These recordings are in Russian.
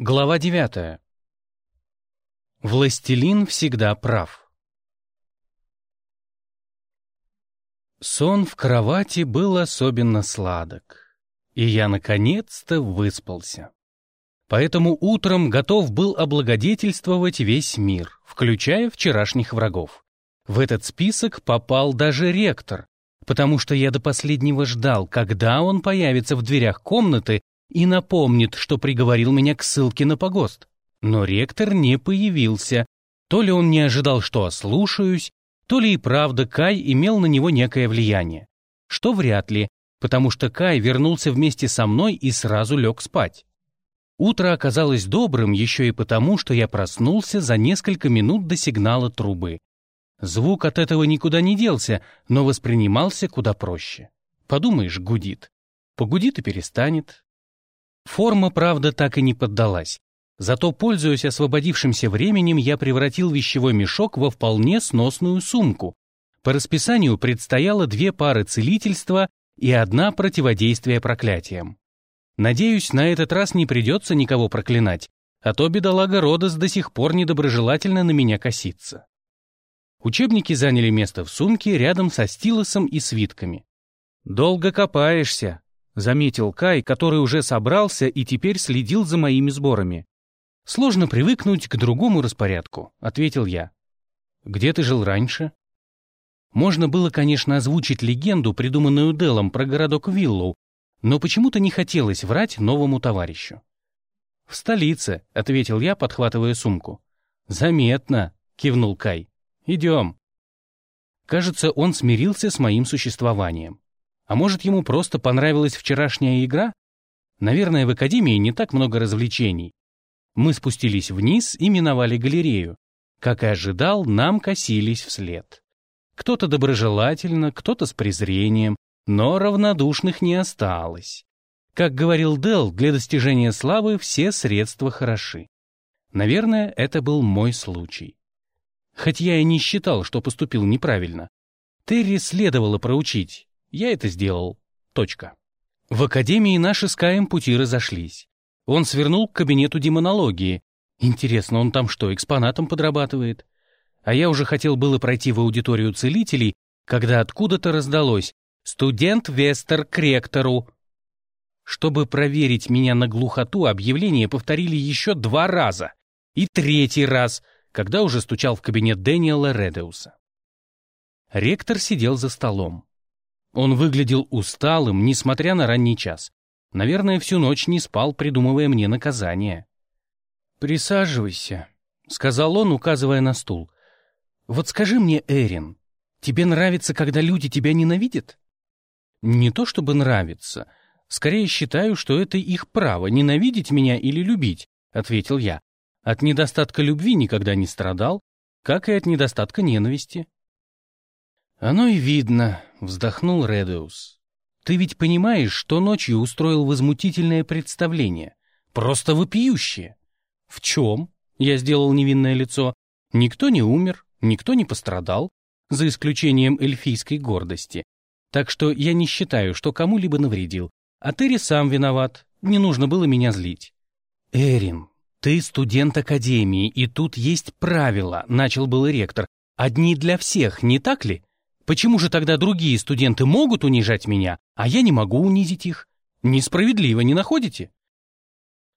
Глава 9. Властелин всегда прав. Сон в кровати был особенно сладок, и я наконец-то выспался. Поэтому утром готов был облагодетельствовать весь мир, включая вчерашних врагов. В этот список попал даже ректор, потому что я до последнего ждал, когда он появится в дверях комнаты и напомнит, что приговорил меня к ссылке на погост. Но ректор не появился. То ли он не ожидал, что ослушаюсь, то ли и правда Кай имел на него некое влияние. Что вряд ли, потому что Кай вернулся вместе со мной и сразу лег спать. Утро оказалось добрым еще и потому, что я проснулся за несколько минут до сигнала трубы. Звук от этого никуда не делся, но воспринимался куда проще. Подумаешь, гудит. Погудит и перестанет, Форма, правда, так и не поддалась. Зато, пользуясь освободившимся временем, я превратил вещевой мешок во вполне сносную сумку. По расписанию предстояло две пары целительства и одна противодействие проклятиям. Надеюсь, на этот раз не придется никого проклинать, а то бедолага Родос до сих пор недоброжелательно на меня косится. Учебники заняли место в сумке рядом со стилусом и свитками. «Долго копаешься», заметил Кай, который уже собрался и теперь следил за моими сборами. «Сложно привыкнуть к другому распорядку», — ответил я. «Где ты жил раньше?» Можно было, конечно, озвучить легенду, придуманную Делом про городок Виллоу, но почему-то не хотелось врать новому товарищу. «В столице», — ответил я, подхватывая сумку. «Заметно», — кивнул Кай. «Идем». Кажется, он смирился с моим существованием. А может, ему просто понравилась вчерашняя игра? Наверное, в академии не так много развлечений. Мы спустились вниз и миновали галерею. Как и ожидал, нам косились вслед. Кто-то доброжелательно, кто-то с презрением, но равнодушных не осталось. Как говорил Дел, для достижения славы все средства хороши. Наверное, это был мой случай. Хоть я и не считал, что поступил неправильно. Терри следовало проучить, я это сделал. Точка. В академии наши с Каем пути разошлись. Он свернул к кабинету демонологии. Интересно, он там что, экспонатом подрабатывает? А я уже хотел было пройти в аудиторию целителей, когда откуда-то раздалось «Студент Вестер к ректору». Чтобы проверить меня на глухоту, объявление повторили еще два раза. И третий раз, когда уже стучал в кабинет Дэниела Редеуса. Ректор сидел за столом. Он выглядел усталым, несмотря на ранний час. Наверное, всю ночь не спал, придумывая мне наказание. «Присаживайся», — сказал он, указывая на стул. «Вот скажи мне, Эрин, тебе нравится, когда люди тебя ненавидят?» «Не то чтобы нравится. Скорее считаю, что это их право, ненавидеть меня или любить», — ответил я. «От недостатка любви никогда не страдал, как и от недостатка ненависти». «Оно и видно», — вздохнул Редеус. «Ты ведь понимаешь, что ночью устроил возмутительное представление? Просто вопиющее!» «В чем?» — я сделал невинное лицо. «Никто не умер, никто не пострадал, за исключением эльфийской гордости. Так что я не считаю, что кому-либо навредил. А Терри сам виноват, не нужно было меня злить». «Эрин, ты студент Академии, и тут есть правила», — начал был ректор. «Одни для всех, не так ли?» Почему же тогда другие студенты могут унижать меня, а я не могу унизить их? Несправедливо, не находите?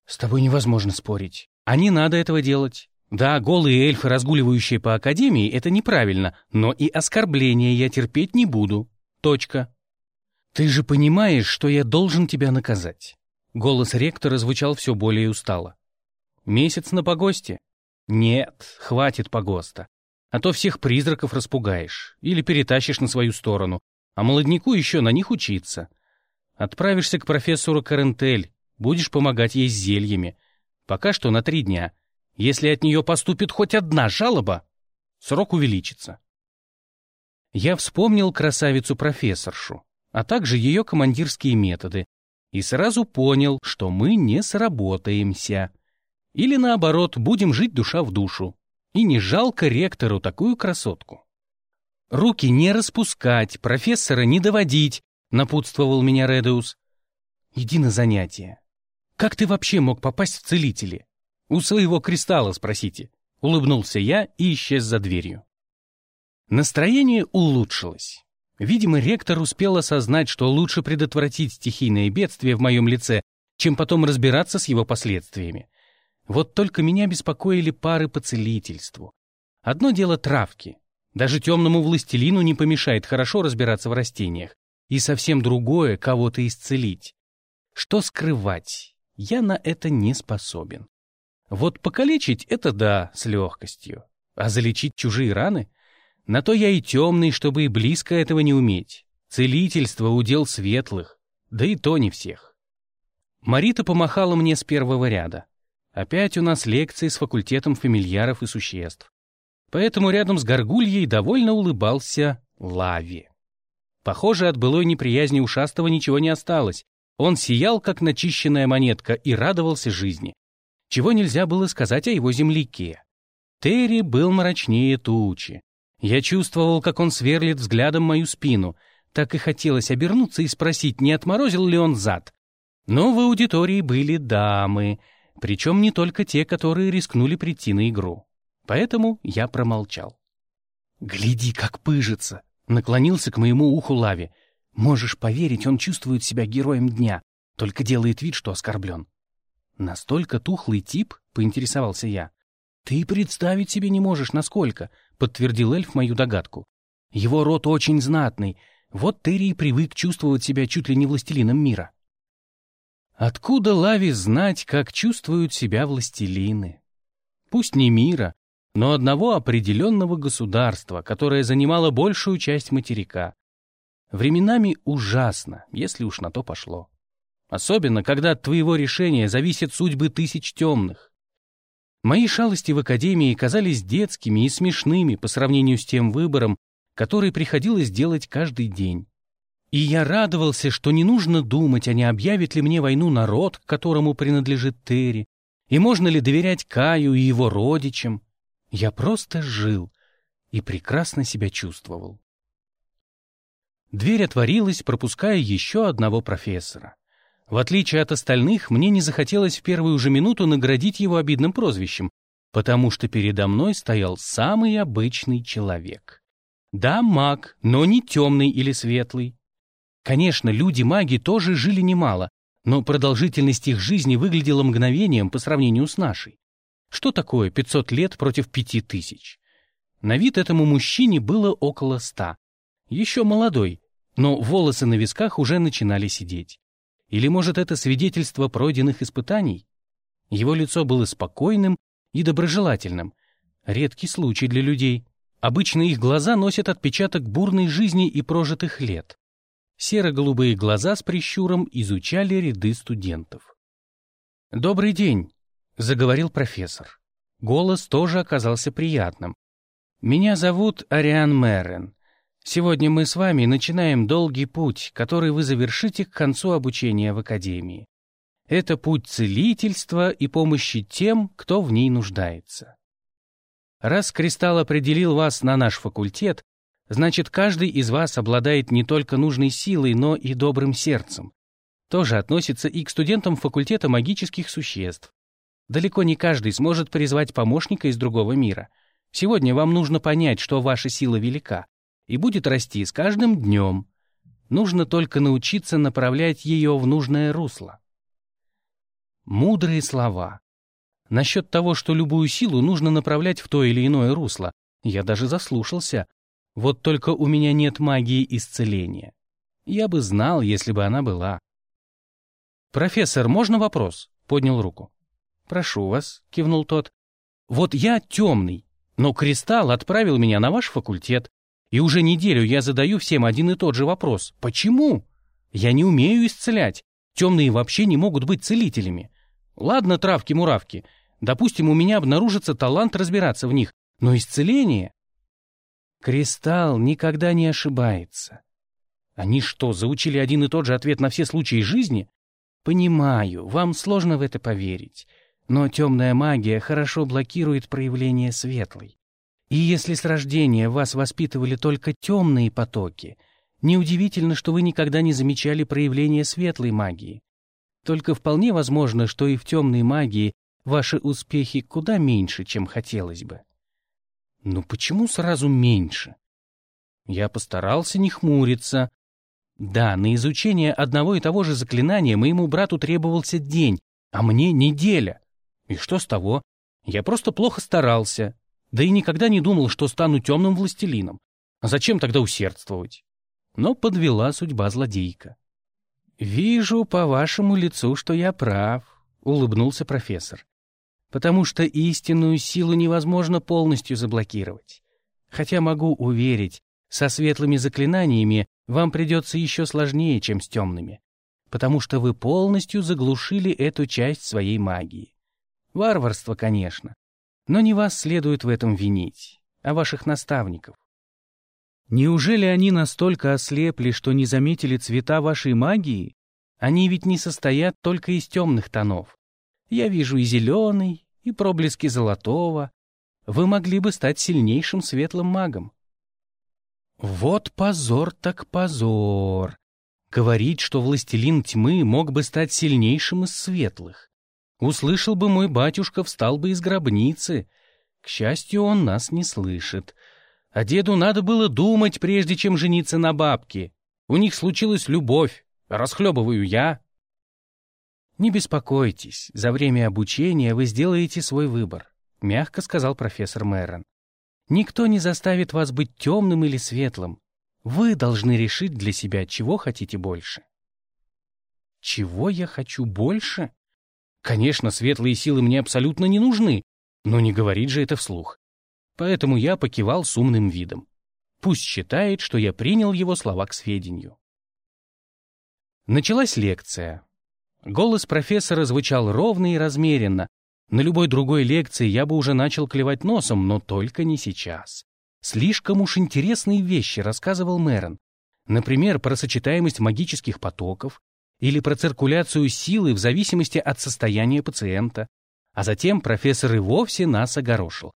С тобой невозможно спорить. А не надо этого делать. Да, голые эльфы, разгуливающие по академии, это неправильно, но и оскорбления я терпеть не буду. Точка. Ты же понимаешь, что я должен тебя наказать. Голос ректора звучал все более устало. Месяц на погосте? Нет, хватит погоста. А то всех призраков распугаешь или перетащишь на свою сторону, а молодняку еще на них учиться. Отправишься к профессору Карентель, будешь помогать ей с зельями. Пока что на три дня. Если от нее поступит хоть одна жалоба, срок увеличится. Я вспомнил красавицу-профессоршу, а также ее командирские методы, и сразу понял, что мы не сработаемся. Или наоборот, будем жить душа в душу. И не жалко ректору такую красотку. «Руки не распускать, профессора не доводить», — напутствовал меня Редеус. «Иди на занятия. Как ты вообще мог попасть в целители? У своего кристалла спросите. Улыбнулся я и исчез за дверью. Настроение улучшилось. Видимо, ректор успел осознать, что лучше предотвратить стихийное бедствие в моем лице, чем потом разбираться с его последствиями. Вот только меня беспокоили пары по целительству. Одно дело травки. Даже темному властелину не помешает хорошо разбираться в растениях. И совсем другое — кого-то исцелить. Что скрывать? Я на это не способен. Вот покалечить — это да, с легкостью. А залечить чужие раны? На то я и темный, чтобы и близко этого не уметь. Целительство — удел светлых, да и то не всех. Марита помахала мне с первого ряда. Опять у нас лекции с факультетом фамильяров и существ. Поэтому рядом с горгульей довольно улыбался Лави. Похоже, от былой неприязни ушастого ничего не осталось. Он сиял, как начищенная монетка, и радовался жизни. Чего нельзя было сказать о его земляке. Терри был мрачнее тучи. Я чувствовал, как он сверлит взглядом мою спину. Так и хотелось обернуться и спросить, не отморозил ли он зад. Но в аудитории были дамы, причем не только те, которые рискнули прийти на игру. Поэтому я промолчал. «Гляди, как пыжится!» — наклонился к моему уху Лави. Можешь поверить, он чувствует себя героем дня, только делает вид, что оскорблен. Настолько тухлый тип, поинтересовался я. Ты представить себе не можешь, насколько, подтвердил эльф мою догадку. Его род очень знатный, вот Терри привык чувствовать себя чуть ли не властелином мира. Откуда Лави знать, как чувствуют себя властелины? Пусть не мира, но одного определенного государства, которое занимало большую часть материка. Временами ужасно, если уж на то пошло. Особенно, когда от твоего решения зависят судьбы тысяч темных. Мои шалости в академии казались детскими и смешными по сравнению с тем выбором, который приходилось делать каждый день. И я радовался, что не нужно думать, а не объявит ли мне войну народ, к которому принадлежит Терри, и можно ли доверять Каю и его родичам. Я просто жил и прекрасно себя чувствовал. Дверь отворилась, пропуская еще одного профессора. В отличие от остальных, мне не захотелось в первую же минуту наградить его обидным прозвищем, потому что передо мной стоял самый обычный человек. Да, маг, но не темный или светлый. Конечно, люди-маги тоже жили немало, но продолжительность их жизни выглядела мгновением по сравнению с нашей. Что такое 500 лет против 5000? На вид этому мужчине было около ста. Еще молодой, но волосы на висках уже начинали сидеть. Или, может, это свидетельство пройденных испытаний? Его лицо было спокойным и доброжелательным. Редкий случай для людей. Обычно их глаза носят отпечаток бурной жизни и прожитых лет. Серо-голубые глаза с прищуром изучали ряды студентов. «Добрый день», — заговорил профессор. Голос тоже оказался приятным. «Меня зовут Ариан Мэрен. Сегодня мы с вами начинаем долгий путь, который вы завершите к концу обучения в Академии. Это путь целительства и помощи тем, кто в ней нуждается. Раз Кристалл определил вас на наш факультет, значит, каждый из вас обладает не только нужной силой, но и добрым сердцем. Тоже относится и к студентам факультета магических существ. Далеко не каждый сможет призвать помощника из другого мира. Сегодня вам нужно понять, что ваша сила велика, и будет расти с каждым днем. Нужно только научиться направлять ее в нужное русло. Мудрые слова. Насчет того, что любую силу нужно направлять в то или иное русло, я даже заслушался. Вот только у меня нет магии исцеления. Я бы знал, если бы она была. «Профессор, можно вопрос?» — поднял руку. «Прошу вас», — кивнул тот. «Вот я темный, но Кристалл отправил меня на ваш факультет, и уже неделю я задаю всем один и тот же вопрос. Почему? Я не умею исцелять. Темные вообще не могут быть целителями. Ладно, травки-муравки. Допустим, у меня обнаружится талант разбираться в них. Но исцеление... Кристалл никогда не ошибается. Они что, заучили один и тот же ответ на все случаи жизни? Понимаю, вам сложно в это поверить. Но темная магия хорошо блокирует проявление светлой. И если с рождения вас воспитывали только темные потоки, неудивительно, что вы никогда не замечали проявления светлой магии. Только вполне возможно, что и в темной магии ваши успехи куда меньше, чем хотелось бы. Ну почему сразу меньше? Я постарался не хмуриться. Да, на изучение одного и того же заклинания моему брату требовался день, а мне неделя. И что с того? Я просто плохо старался, да и никогда не думал, что стану темным властелином. Зачем тогда усердствовать? Но подвела судьба злодейка. «Вижу по вашему лицу, что я прав», — улыбнулся профессор. «Потому что истинную силу невозможно полностью заблокировать. Хотя могу уверить, со светлыми заклинаниями вам придется еще сложнее, чем с темными, потому что вы полностью заглушили эту часть своей магии. Варварство, конечно, но не вас следует в этом винить, а ваших наставников. Неужели они настолько ослепли, что не заметили цвета вашей магии? Они ведь не состоят только из темных тонов. Я вижу и зеленый, и проблески золотого. Вы могли бы стать сильнейшим светлым магом. Вот позор так позор. Говорить, что властелин тьмы мог бы стать сильнейшим из светлых. Услышал бы мой батюшка, встал бы из гробницы. К счастью, он нас не слышит. А деду надо было думать, прежде чем жениться на бабке. У них случилась любовь, расхлебываю я. Не беспокойтесь, за время обучения вы сделаете свой выбор, мягко сказал профессор Мэрон. Никто не заставит вас быть темным или светлым. Вы должны решить для себя, чего хотите больше. Чего я хочу больше? Конечно, светлые силы мне абсолютно не нужны, но не говорить же это вслух. Поэтому я покивал с умным видом. Пусть считает, что я принял его слова к сведению. Началась лекция. Голос профессора звучал ровно и размеренно. На любой другой лекции я бы уже начал клевать носом, но только не сейчас. Слишком уж интересные вещи рассказывал Мэрон. Например, про сочетаемость магических потоков, или про циркуляцию силы в зависимости от состояния пациента. А затем профессор и вовсе нас огорошил.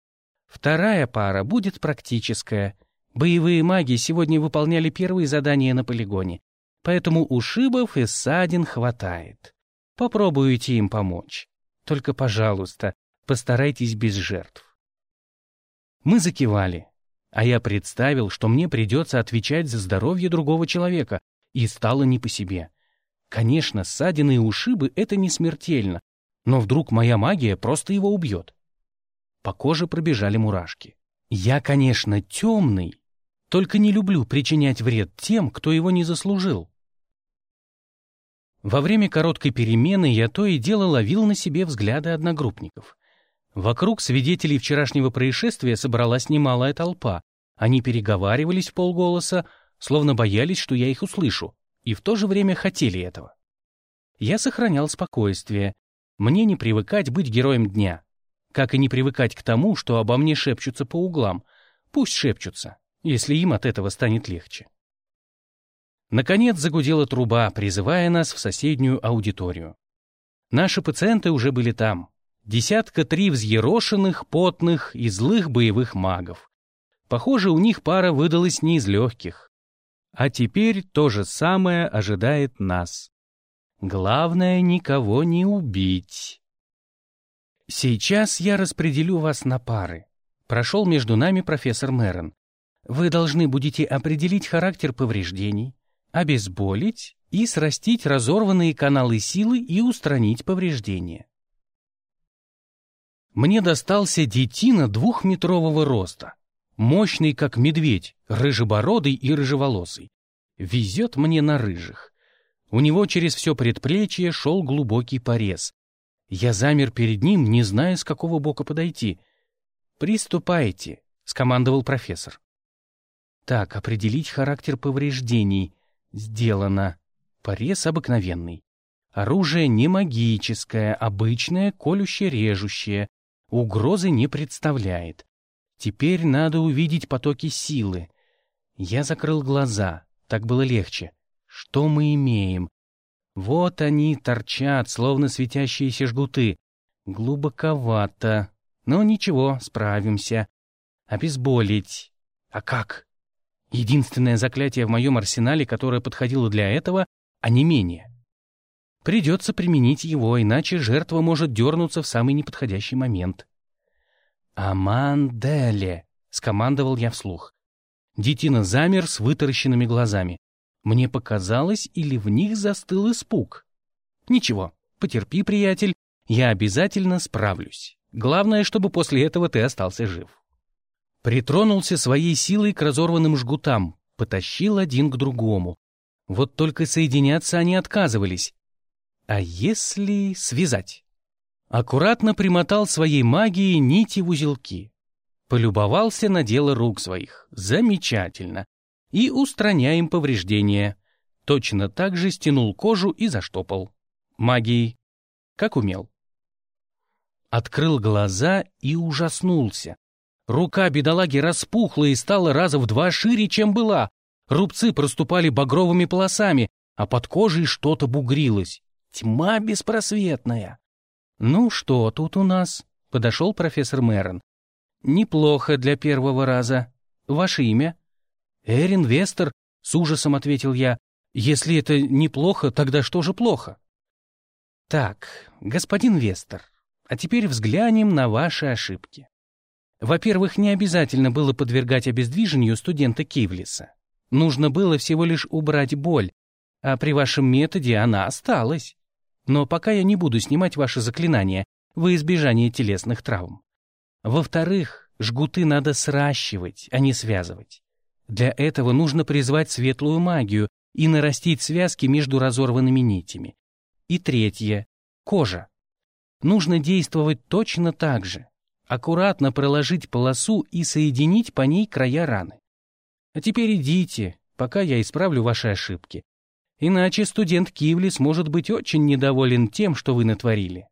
Вторая пара будет практическая. Боевые маги сегодня выполняли первые задания на полигоне, поэтому ушибов и ссадин хватает. Попробуйте им помочь. Только, пожалуйста, постарайтесь без жертв. Мы закивали, а я представил, что мне придется отвечать за здоровье другого человека, и стало не по себе. Конечно, ссадины и ушибы — это не смертельно, но вдруг моя магия просто его убьет. По коже пробежали мурашки. Я, конечно, темный, только не люблю причинять вред тем, кто его не заслужил. Во время короткой перемены я то и дело ловил на себе взгляды одногруппников. Вокруг свидетелей вчерашнего происшествия собралась немалая толпа. Они переговаривались в полголоса, словно боялись, что я их услышу и в то же время хотели этого. Я сохранял спокойствие. Мне не привыкать быть героем дня. Как и не привыкать к тому, что обо мне шепчутся по углам. Пусть шепчутся, если им от этого станет легче. Наконец загудела труба, призывая нас в соседнюю аудиторию. Наши пациенты уже были там. Десятка три взъерошенных, потных и злых боевых магов. Похоже, у них пара выдалась не из легких. А теперь то же самое ожидает нас. Главное, никого не убить. Сейчас я распределю вас на пары. Прошел между нами профессор Мэрон. Вы должны будете определить характер повреждений, обезболить и срастить разорванные каналы силы и устранить повреждения. Мне достался детина двухметрового роста. Мощный, как медведь, рыжебородый и рыжеволосый. Везет мне на рыжих. У него через все предплечье шел глубокий порез. Я замер перед ним, не зная, с какого бока подойти. «Приступайте», — скомандовал профессор. Так, определить характер повреждений. Сделано. Порез обыкновенный. Оружие не магическое, обычное, колюще-режущее. Угрозы не представляет. Теперь надо увидеть потоки силы. Я закрыл глаза, так было легче. Что мы имеем? Вот они торчат, словно светящиеся жгуты. Глубоковато. Но ничего, справимся. Обезболить. А как? Единственное заклятие в моем арсенале, которое подходило для этого — онемение. Придется применить его, иначе жертва может дернуться в самый неподходящий момент. «Аманделе!» — скомандовал я вслух. Детина замер с вытаращенными глазами. Мне показалось, или в них застыл испуг. «Ничего, потерпи, приятель, я обязательно справлюсь. Главное, чтобы после этого ты остался жив». Притронулся своей силой к разорванным жгутам, потащил один к другому. Вот только соединяться они отказывались. А если связать? Аккуратно примотал своей магией нити в узелки. Полюбовался на дело рук своих. Замечательно. И устраняем повреждения. Точно так же стянул кожу и заштопал. Магией. Как умел. Открыл глаза и ужаснулся. Рука бедолаги распухла и стала раза в два шире, чем была. Рубцы проступали багровыми полосами, а под кожей что-то бугрилось. Тьма беспросветная. «Ну что тут у нас?» — подошел профессор Мэрон. «Неплохо для первого раза. Ваше имя?» «Эрин Вестер», — с ужасом ответил я. «Если это неплохо, тогда что же плохо?» «Так, господин Вестер, а теперь взглянем на ваши ошибки. Во-первых, не обязательно было подвергать обездвижению студента Кивлиса. Нужно было всего лишь убрать боль, а при вашем методе она осталась. Но пока я не буду снимать ваши заклинания во избежание телесных травм. Во-вторых, жгуты надо сращивать, а не связывать. Для этого нужно призвать светлую магию и нарастить связки между разорванными нитями. И третье — кожа. Нужно действовать точно так же. Аккуратно проложить полосу и соединить по ней края раны. А теперь идите, пока я исправлю ваши ошибки. Иначе студент Кивли сможет быть очень недоволен тем, что вы натворили.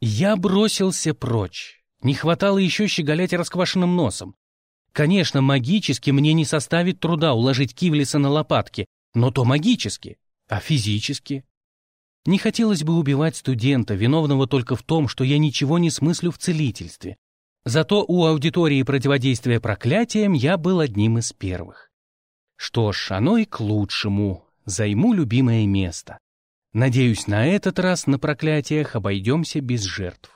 Я бросился прочь. Не хватало еще щеголять расквашенным носом. Конечно, магически мне не составит труда уложить Кивлиса на лопатки, но то магически, а физически. Не хотелось бы убивать студента, виновного только в том, что я ничего не смыслю в целительстве. Зато у аудитории противодействия проклятиям я был одним из первых. Что ж, оно и к лучшему. Займу любимое место. Надеюсь, на этот раз на проклятиях обойдемся без жертв.